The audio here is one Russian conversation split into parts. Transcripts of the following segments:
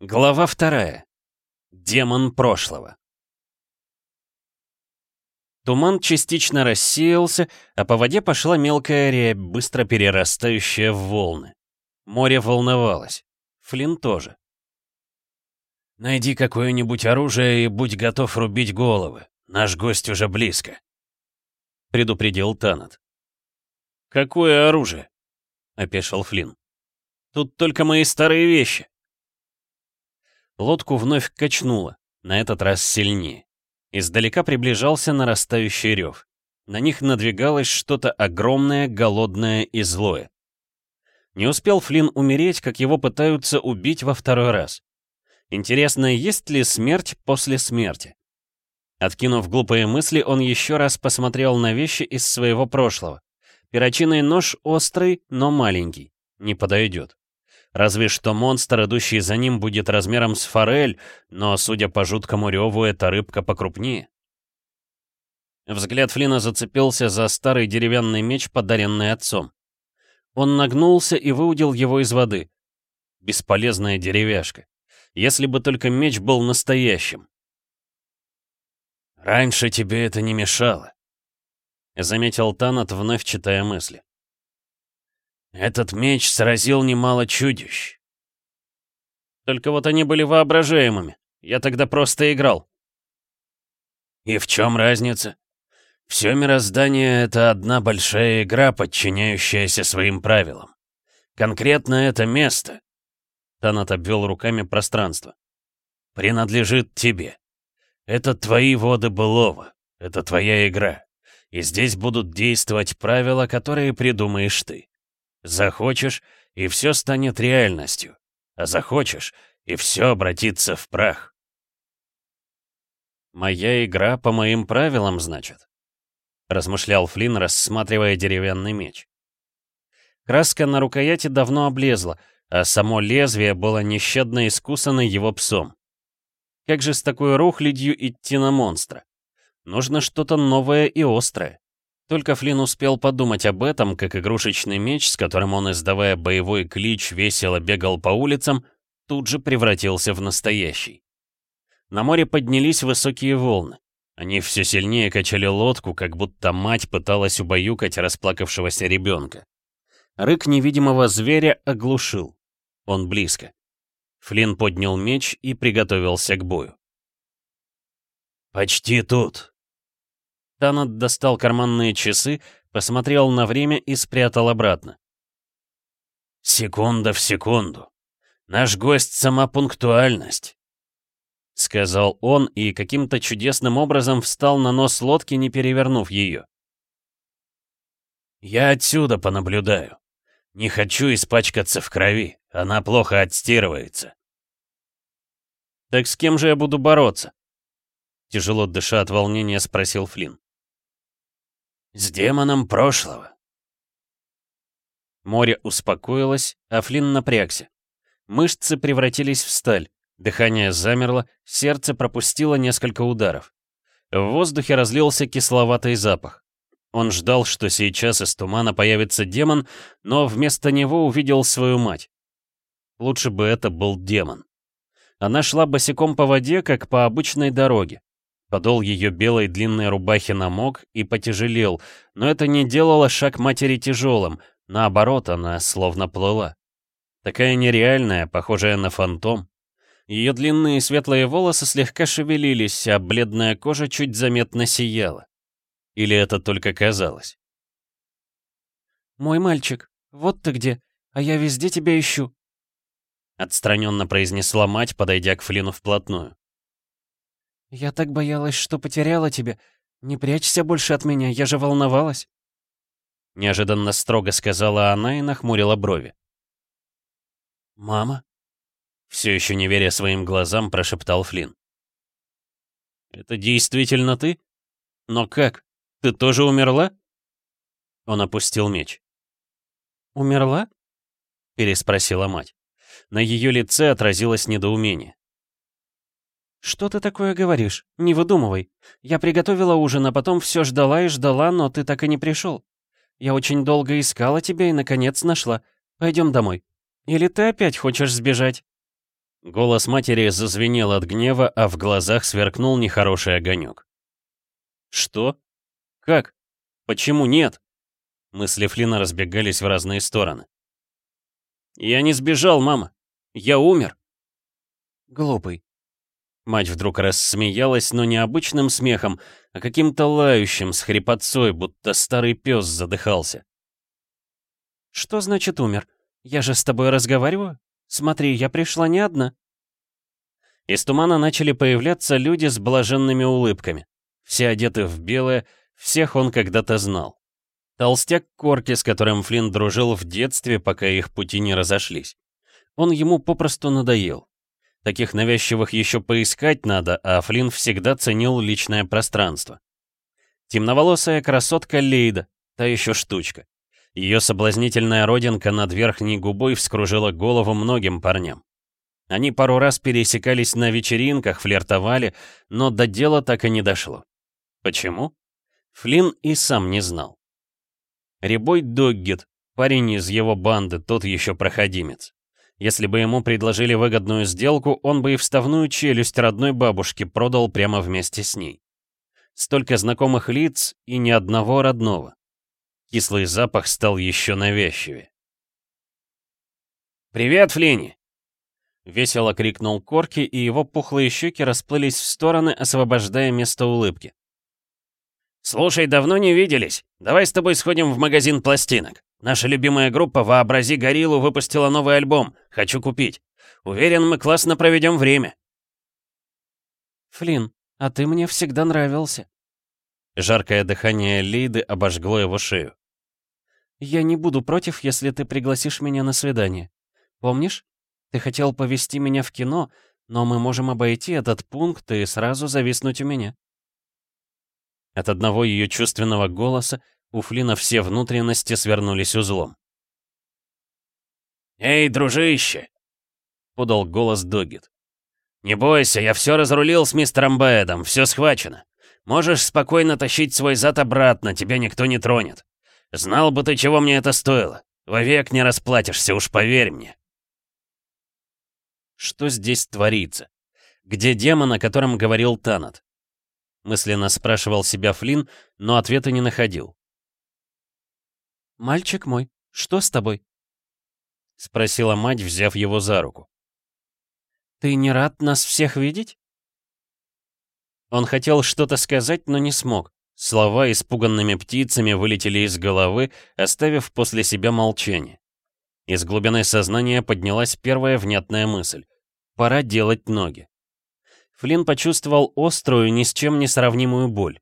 Глава вторая. Демон прошлого. Туман частично рассеялся, а по воде пошла мелкая рябь, быстро перерастающая в волны. Море волновалось. Флинн тоже. «Найди какое-нибудь оружие и будь готов рубить головы. Наш гость уже близко», — предупредил Танат. «Какое оружие?» — опешил Флинн. «Тут только мои старые вещи». Лодку вновь качнуло, на этот раз сильнее. Издалека приближался нарастающий рев. На них надвигалось что-то огромное, голодное и злое. Не успел Флинн умереть, как его пытаются убить во второй раз. Интересно, есть ли смерть после смерти? Откинув глупые мысли, он еще раз посмотрел на вещи из своего прошлого. Перочинный нож острый, но маленький. Не подойдет. Разве что монстр, идущий за ним, будет размером с форель, но, судя по жуткому реву, эта рыбка покрупнее. Взгляд Флина зацепился за старый деревянный меч, подаренный отцом. Он нагнулся и выудил его из воды. Бесполезная деревяшка. Если бы только меч был настоящим. «Раньше тебе это не мешало», — заметил Танат, вновь читая мысли. Этот меч сразил немало чудищ. Только вот они были воображаемыми. Я тогда просто играл. И в чем разница? Все мироздание — это одна большая игра, подчиняющаяся своим правилам. Конкретно это место. Танат обвел руками пространство. Принадлежит тебе. Это твои воды былого. Это твоя игра. И здесь будут действовать правила, которые придумаешь ты. Захочешь, и все станет реальностью. А захочешь, и все обратится в прах. «Моя игра по моим правилам, значит?» — размышлял Флинн, рассматривая деревянный меч. Краска на рукояти давно облезла, а само лезвие было нещадно искусано его псом. Как же с такой рухлядью идти на монстра? Нужно что-то новое и острое. Только Флинн успел подумать об этом, как игрушечный меч, с которым он, издавая боевой клич, весело бегал по улицам, тут же превратился в настоящий. На море поднялись высокие волны. Они все сильнее качали лодку, как будто мать пыталась убаюкать расплакавшегося ребенка. Рык невидимого зверя оглушил. Он близко. Флинн поднял меч и приготовился к бою. «Почти тут», Танат достал карманные часы, посмотрел на время и спрятал обратно. «Секунда в секунду. Наш гость — сама пунктуальность», — сказал он и каким-то чудесным образом встал на нос лодки, не перевернув ее. «Я отсюда понаблюдаю. Не хочу испачкаться в крови, она плохо отстирывается». «Так с кем же я буду бороться?» Тяжело дыша от волнения спросил Флинн с демоном прошлого. Море успокоилось, а Флинн напрягся. Мышцы превратились в сталь, дыхание замерло, сердце пропустило несколько ударов. В воздухе разлился кисловатый запах. Он ждал, что сейчас из тумана появится демон, но вместо него увидел свою мать. Лучше бы это был демон. Она шла босиком по воде, как по обычной дороге. Подол ее белой длинной рубахи намок и потяжелел, но это не делало шаг матери тяжелым, наоборот, она словно плыла. Такая нереальная, похожая на фантом. Ее длинные светлые волосы слегка шевелились, а бледная кожа чуть заметно сияла. Или это только казалось? «Мой мальчик, вот ты где, а я везде тебя ищу», — отстраненно произнесла мать, подойдя к Флину вплотную. Я так боялась, что потеряла тебя. Не прячься больше от меня, я же волновалась. Неожиданно строго сказала она и нахмурила брови. «Мама?» Все еще не веря своим глазам, прошептал Флинн. «Это действительно ты? Но как? Ты тоже умерла?» Он опустил меч. «Умерла?» — переспросила мать. На ее лице отразилось недоумение. «Что ты такое говоришь? Не выдумывай. Я приготовила ужин, а потом все ждала и ждала, но ты так и не пришел. Я очень долго искала тебя и, наконец, нашла. Пойдем домой. Или ты опять хочешь сбежать?» Голос матери зазвенел от гнева, а в глазах сверкнул нехороший огонек. «Что? Как? Почему нет?» Мысли Флина разбегались в разные стороны. «Я не сбежал, мама. Я умер». «Глупый, Мать вдруг рассмеялась, но не обычным смехом, а каким-то лающим, с хрипотцой, будто старый пес задыхался. «Что значит умер? Я же с тобой разговариваю? Смотри, я пришла не одна». Из тумана начали появляться люди с блаженными улыбками. Все одеты в белое, всех он когда-то знал. Толстяк Корки, с которым Флинн дружил в детстве, пока их пути не разошлись. Он ему попросту надоел. Таких навязчивых еще поискать надо, а Флинн всегда ценил личное пространство. Темноволосая красотка Лейда, та еще штучка. Ее соблазнительная родинка над верхней губой вскружила голову многим парням. Они пару раз пересекались на вечеринках, флиртовали, но до дела так и не дошло. Почему? Флинн и сам не знал. Рябой Доггет, парень из его банды, тот еще проходимец. Если бы ему предложили выгодную сделку, он бы и вставную челюсть родной бабушки продал прямо вместе с ней. Столько знакомых лиц и ни одного родного. Кислый запах стал еще навязчивее. «Привет, Флини!» Весело крикнул Корки, и его пухлые щеки расплылись в стороны, освобождая место улыбки. «Слушай, давно не виделись. Давай с тобой сходим в магазин пластинок». Наша любимая группа «Вообрази гориллу» выпустила новый альбом. Хочу купить. Уверен, мы классно проведем время. Флин, а ты мне всегда нравился. Жаркое дыхание Лиды обожгло его шею. Я не буду против, если ты пригласишь меня на свидание. Помнишь? Ты хотел повести меня в кино, но мы можем обойти этот пункт и сразу зависнуть у меня. От одного ее чувственного голоса у Флина все внутренности свернулись узлом. «Эй, дружище!» — подал голос Догит. «Не бойся, я все разрулил с мистером Бэдом, все схвачено. Можешь спокойно тащить свой зад обратно, тебя никто не тронет. Знал бы ты, чего мне это стоило. Вовек не расплатишься, уж поверь мне». Что здесь творится? Где демон, о котором говорил Танат? Мысленно спрашивал себя Флинн, но ответа не находил. «Мальчик мой, что с тобой?» — спросила мать, взяв его за руку. «Ты не рад нас всех видеть?» Он хотел что-то сказать, но не смог. Слова испуганными птицами вылетели из головы, оставив после себя молчание. Из глубины сознания поднялась первая внятная мысль. Пора делать ноги. Флинн почувствовал острую, ни с чем не сравнимую боль.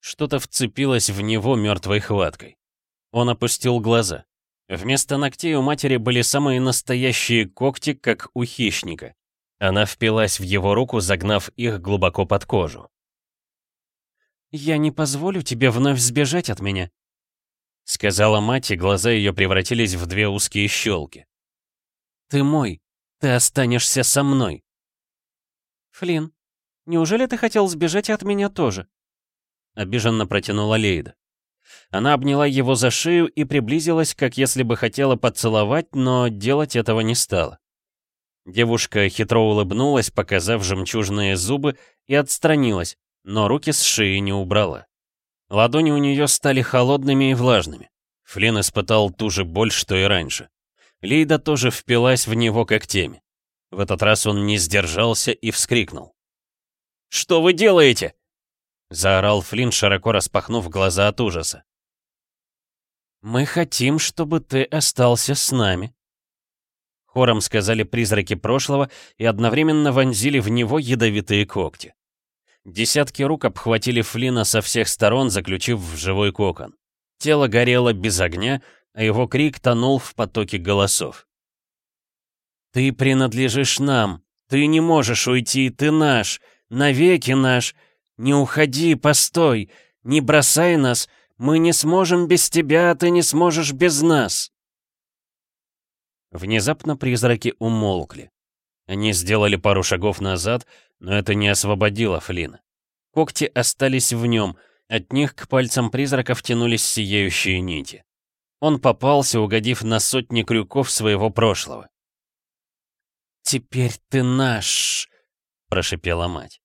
Что-то вцепилось в него мертвой хваткой. Он опустил глаза. Вместо ногтей у матери были самые настоящие когти, как у хищника. Она впилась в его руку, загнав их глубоко под кожу. «Я не позволю тебе вновь сбежать от меня», — сказала мать, и глаза ее превратились в две узкие щелки. «Ты мой. Ты останешься со мной». «Флинн, неужели ты хотел сбежать от меня тоже?» — обиженно протянула Лейда. Она обняла его за шею и приблизилась, как если бы хотела поцеловать, но делать этого не стала. Девушка хитро улыбнулась, показав жемчужные зубы, и отстранилась, но руки с шеи не убрала. Ладони у нее стали холодными и влажными. Флинн испытал ту же боль, что и раньше. Лейда тоже впилась в него как когтями. В этот раз он не сдержался и вскрикнул. «Что вы делаете?» Заорал Флинн, широко распахнув глаза от ужаса. «Мы хотим, чтобы ты остался с нами», — хором сказали призраки прошлого и одновременно вонзили в него ядовитые когти. Десятки рук обхватили Флина со всех сторон, заключив в живой кокон. Тело горело без огня, а его крик тонул в потоке голосов. «Ты принадлежишь нам! Ты не можешь уйти! Ты наш! Навеки наш! Не уходи, постой! Не бросай нас! Мы не сможем без тебя, ты не сможешь без нас!» Внезапно призраки умолкли. Они сделали пару шагов назад, но это не освободило Флина. Когти остались в нем, от них к пальцам призраков тянулись сияющие нити. Он попался, угодив на сотни крюков своего прошлого. «Теперь ты наш!» — прошипела мать.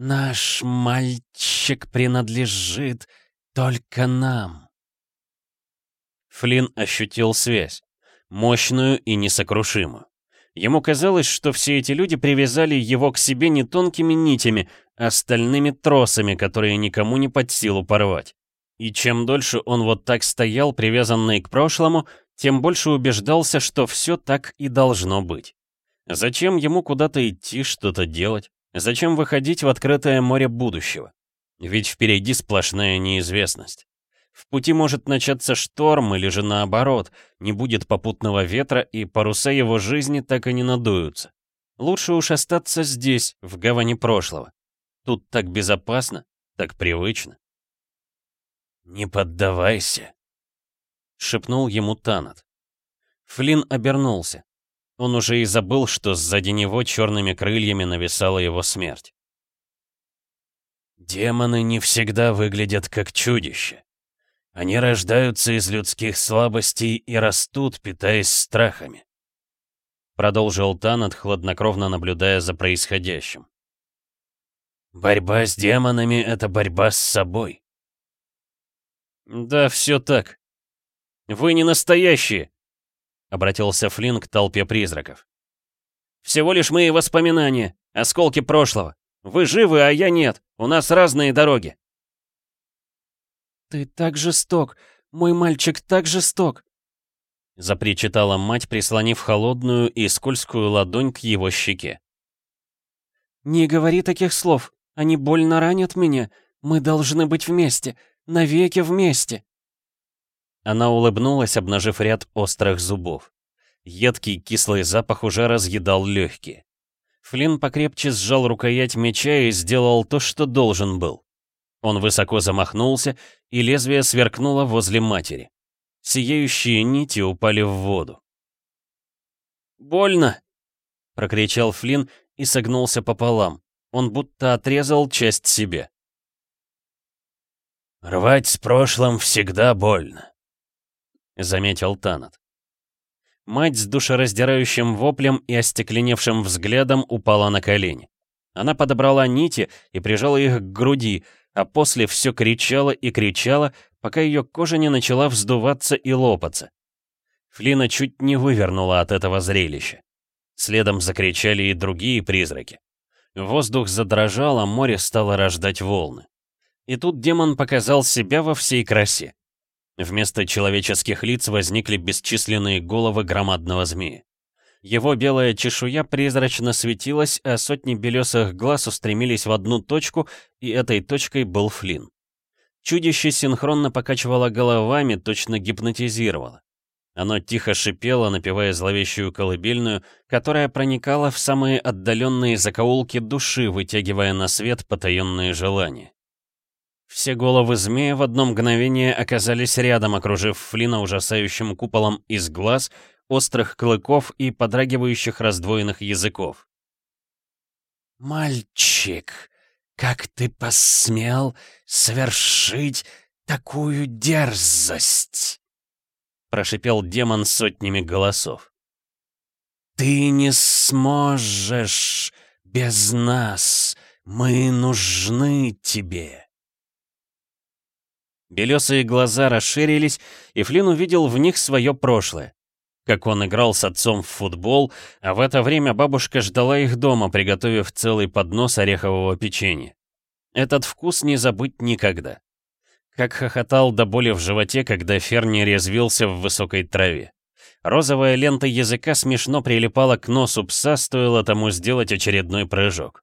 Наш мальчик принадлежит только нам. Флинн ощутил связь, мощную и несокрушимую. Ему казалось, что все эти люди привязали его к себе не тонкими нитями, а стальными тросами, которые никому не под силу порвать. И чем дольше он вот так стоял, привязанный к прошлому, тем больше убеждался, что все так и должно быть. Зачем ему куда-то идти, что-то делать? Зачем выходить в открытое море будущего? Ведь впереди сплошная неизвестность. В пути может начаться шторм или же наоборот, не будет попутного ветра и паруса его жизни так и не надуются. Лучше уж остаться здесь, в гавани прошлого. Тут так безопасно, так привычно. «Не поддавайся», — шепнул ему Танат. Флин обернулся. Он уже и забыл, что сзади него черными крыльями нависала его смерть. Демоны не всегда выглядят как чудища. Они рождаются из людских слабостей и растут, питаясь страхами. Продолжил Танат, хладнокровно наблюдая за происходящим. Борьба с демонами — это борьба с собой. Да, все так. Вы не настоящие, — обратился Флинн к толпе призраков. «Всего лишь мои воспоминания, осколки прошлого. Вы живы, а я нет. У нас разные дороги». «Ты так жесток. Мой мальчик так жесток», — запричитала мать, прислонив холодную и скользкую ладонь к его щеке. «Не говори таких слов. Они больно ранят меня. Мы должны быть вместе. Навеки вместе». Она улыбнулась, обнажив ряд острых зубов. Едкий кислый запах уже разъедал легкие. Флинн покрепче сжал рукоять меча и сделал то, что должен был. Он высоко замахнулся, и лезвие сверкнуло возле матери. Сияющие нити упали в воду. «Больно!» — прокричал Флинн и согнулся пополам. Он будто отрезал часть себе. «Рвать с прошлым всегда больно», — заметил Танат. Мать с душераздирающим воплем и остекленевшим взглядом упала на колени. Она подобрала нити и прижала их к груди, а после все кричала и кричала, пока ее кожа не начала вздуваться и лопаться. Флина чуть не вывернула от этого зрелища. Следом закричали и другие призраки. Воздух задрожал, а море стало рождать волны. И тут демон показал себя во всей красе. Вместо человеческих лиц возникли бесчисленные головы громадного змея. Его белая чешуя призрачно светилась, а сотни белесых глаз устремились в одну точку, и этой точкой был Флинн. Чудище синхронно покачивало головами, точно гипнотизировало. Оно тихо шипело, напевая зловещую колыбельную, которая проникала в самые отдаленные закоулки души, вытягивая на свет потаенные желания. Все головы змея в одно мгновение оказались рядом, окружив Флина ужасающим куполом из глаз, острых клыков и подрагивающих раздвоенных языков. «Мальчик, как ты посмел совершить такую дерзость?» — прошипел демон сотнями голосов. «Ты не сможешь без нас, мы нужны тебе!» Белесые глаза расширились, и Флинн увидел в них свое прошлое. Как он играл с отцом в футбол, а в это время бабушка ждала их дома, приготовив целый поднос орехового печенья. Этот вкус не забыть никогда. Как хохотал до боли в животе, когда Ферни резвился в высокой траве. Розовая лента языка смешно прилипала к носу пса, стоило тому сделать очередной прыжок.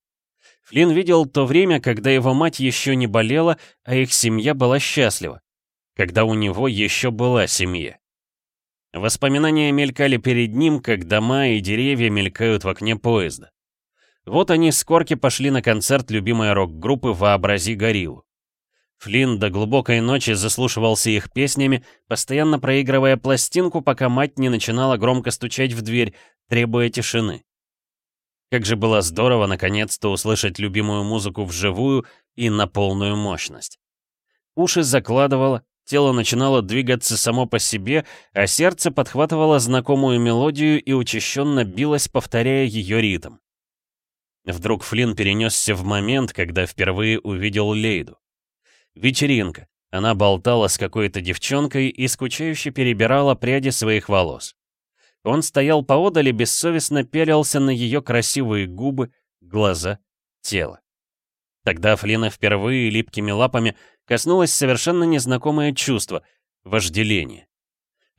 Флинн видел то время, когда его мать еще не болела, а их семья была счастлива. Когда у него еще была семья. Воспоминания мелькали перед ним, как дома и деревья мелькают в окне поезда. Вот они с Корки пошли на концерт любимой рок-группы «Вообрази гориллу». Флинн до глубокой ночи заслушивался их песнями, постоянно проигрывая пластинку, пока мать не начинала громко стучать в дверь, требуя тишины. Как же было здорово наконец-то услышать любимую музыку вживую и на полную мощность. Уши закладывало, тело начинало двигаться само по себе, а сердце подхватывало знакомую мелодию и учащенно билось, повторяя ее ритм. Вдруг Флинн перенесся в момент, когда впервые увидел Лейду. Вечеринка. Она болтала с какой-то девчонкой и скучающе перебирала пряди своих волос. Он стоял поодаль и бессовестно пялился на ее красивые губы, глаза, тело. Тогда Флина впервые липкими лапами коснулась совершенно незнакомое чувство — вожделение.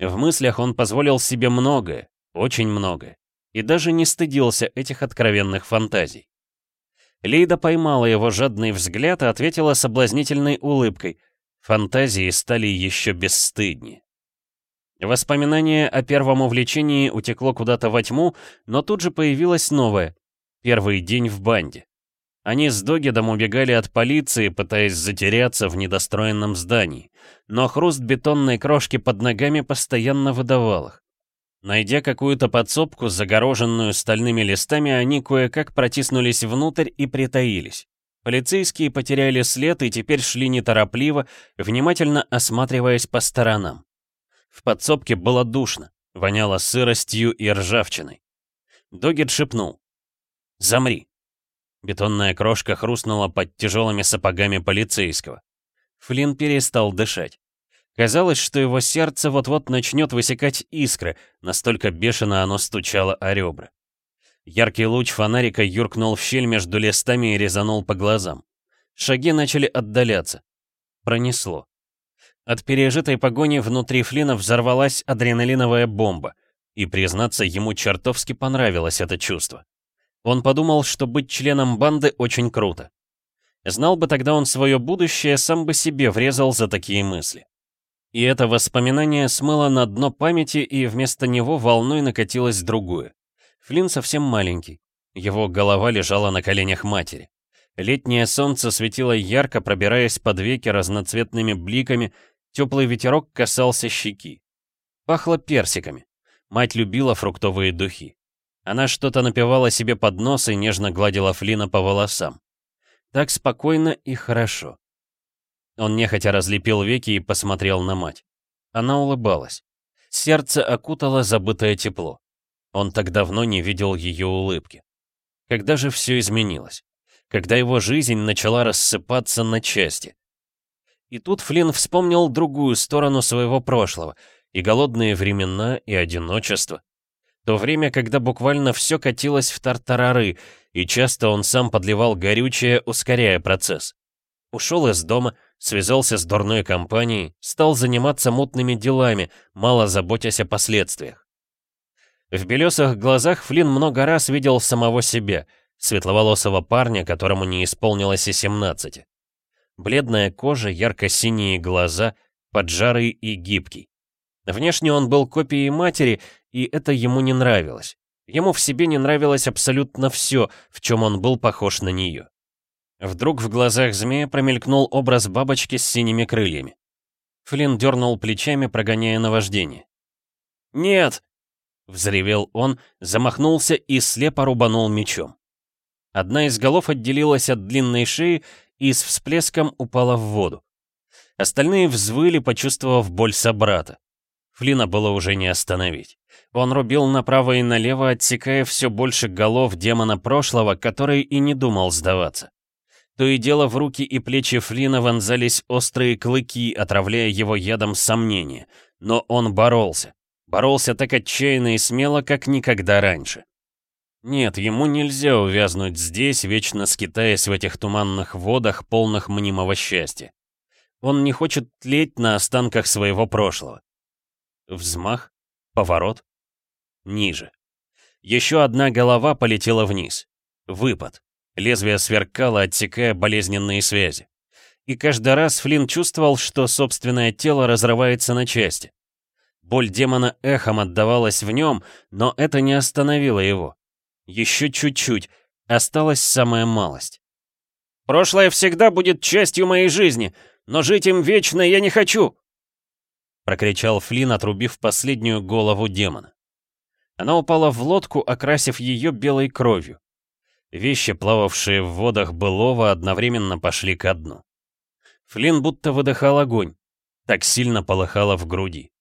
В мыслях он позволил себе многое, очень многое, и даже не стыдился этих откровенных фантазий. Лейда поймала его жадный взгляд и ответила соблазнительной улыбкой. Фантазии стали еще бесстыднее. Воспоминание о первом увлечении утекло куда-то во тьму, но тут же появилось новое. Первый день в банде. Они с Догедом убегали от полиции, пытаясь затеряться в недостроенном здании, но хруст бетонной крошки под ногами постоянно выдавал их. Найдя какую-то подсобку, загороженную стальными листами, они кое-как протиснулись внутрь и притаились. Полицейские потеряли след и теперь шли неторопливо, внимательно осматриваясь по сторонам. В подсобке было душно, воняло сыростью и ржавчиной. Догет шепнул. «Замри!» Бетонная крошка хрустнула под тяжелыми сапогами полицейского. Флинн перестал дышать. Казалось, что его сердце вот-вот начнет высекать искры, настолько бешено оно стучало о ребра. Яркий луч фонарика юркнул в щель между листами и резанул по глазам. Шаги начали отдаляться. Пронесло. От пережитой погони внутри Флина взорвалась адреналиновая бомба, и, признаться, ему чертовски понравилось это чувство. Он подумал, что быть членом банды очень круто. Знал бы тогда он свое будущее, сам бы себе врезал за такие мысли. И это воспоминание смыло на дно памяти, и вместо него волной накатилось другое. Флинн совсем маленький. Его голова лежала на коленях матери. Летнее солнце светило ярко, пробираясь под веки разноцветными бликами, Теплый ветерок касался щеки. Пахло персиками. Мать любила фруктовые духи. Она что-то напевала себе под нос и нежно гладила Флина по волосам. Так спокойно и хорошо. Он нехотя разлепил веки и посмотрел на мать. Она улыбалась. Сердце окутало забытое тепло. Он так давно не видел ее улыбки. Когда же все изменилось? Когда его жизнь начала рассыпаться на части, и тут Флинн вспомнил другую сторону своего прошлого, и голодные времена, и одиночество. То время, когда буквально все катилось в тартарары, и часто он сам подливал горючее, ускоряя процесс. Ушел из дома, связался с дурной компанией, стал заниматься мутными делами, мало заботясь о последствиях. В белесых глазах Флинн много раз видел самого себя, светловолосого парня, которому не исполнилось и 17. Бледная кожа, ярко-синие глаза, поджарый и гибкий. Внешне он был копией матери, и это ему не нравилось. Ему в себе не нравилось абсолютно все, в чем он был похож на нее. Вдруг в глазах змея промелькнул образ бабочки с синими крыльями. Флинн дернул плечами, прогоняя наваждение. «Нет!» — взревел он, замахнулся и слепо рубанул мечом. Одна из голов отделилась от длинной шеи и с всплеском упала в воду. Остальные взвыли, почувствовав боль собрата. Флина было уже не остановить. Он рубил направо и налево, отсекая все больше голов демона прошлого, который и не думал сдаваться. То и дело в руки и плечи Флина вонзались острые клыки, отравляя его ядом сомнения. Но он боролся. Боролся так отчаянно и смело, как никогда раньше. Нет, ему нельзя увязнуть здесь, вечно скитаясь в этих туманных водах, полных мнимого счастья. Он не хочет тлеть на останках своего прошлого. Взмах, поворот, ниже. Еще одна голова полетела вниз. Выпад. Лезвие сверкало, отсекая болезненные связи. И каждый раз Флинн чувствовал, что собственное тело разрывается на части. Боль демона эхом отдавалась в нем, но это не остановило его. Еще чуть-чуть. Осталась самая малость. «Прошлое всегда будет частью моей жизни, но жить им вечно я не хочу!» Прокричал Флинн, отрубив последнюю голову демона. Она упала в лодку, окрасив ее белой кровью. Вещи, плававшие в водах былого, одновременно пошли ко дну. Флинн будто выдыхал огонь. Так сильно полыхало в груди.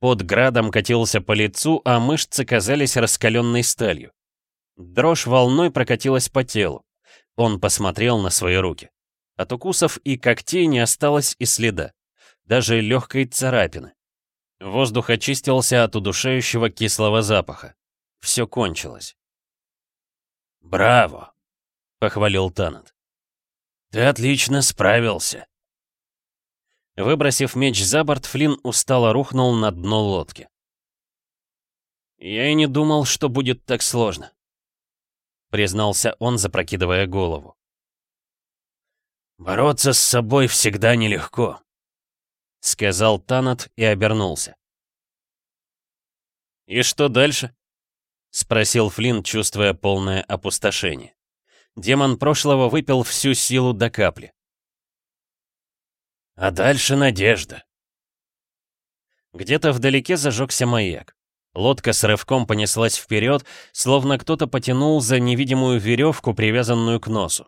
Под градом катился по лицу, а мышцы казались раскаленной сталью. Дрожь волной прокатилась по телу. Он посмотрел на свои руки. От укусов и когтей не осталось и следа, даже легкой царапины. Воздух очистился от удушающего кислого запаха. Все кончилось. «Браво!» — похвалил Танат. «Ты отлично справился!» Выбросив меч за борт, Флинн устало рухнул на дно лодки. «Я и не думал, что будет так сложно признался он, запрокидывая голову. «Бороться с собой всегда нелегко», — сказал Танат и обернулся. «И что дальше?» — спросил Флинн, чувствуя полное опустошение. Демон прошлого выпил всю силу до капли. «А дальше надежда». Где-то вдалеке зажегся маяк. Лодка с рывком понеслась вперед, словно кто-то потянул за невидимую веревку, привязанную к носу.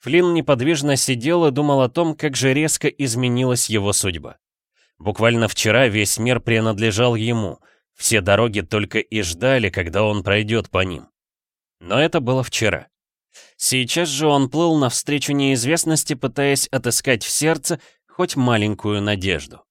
Флинн неподвижно сидел и думал о том, как же резко изменилась его судьба. Буквально вчера весь мир принадлежал ему, все дороги только и ждали, когда он пройдет по ним. Но это было вчера. Сейчас же он плыл навстречу неизвестности, пытаясь отыскать в сердце хоть маленькую надежду.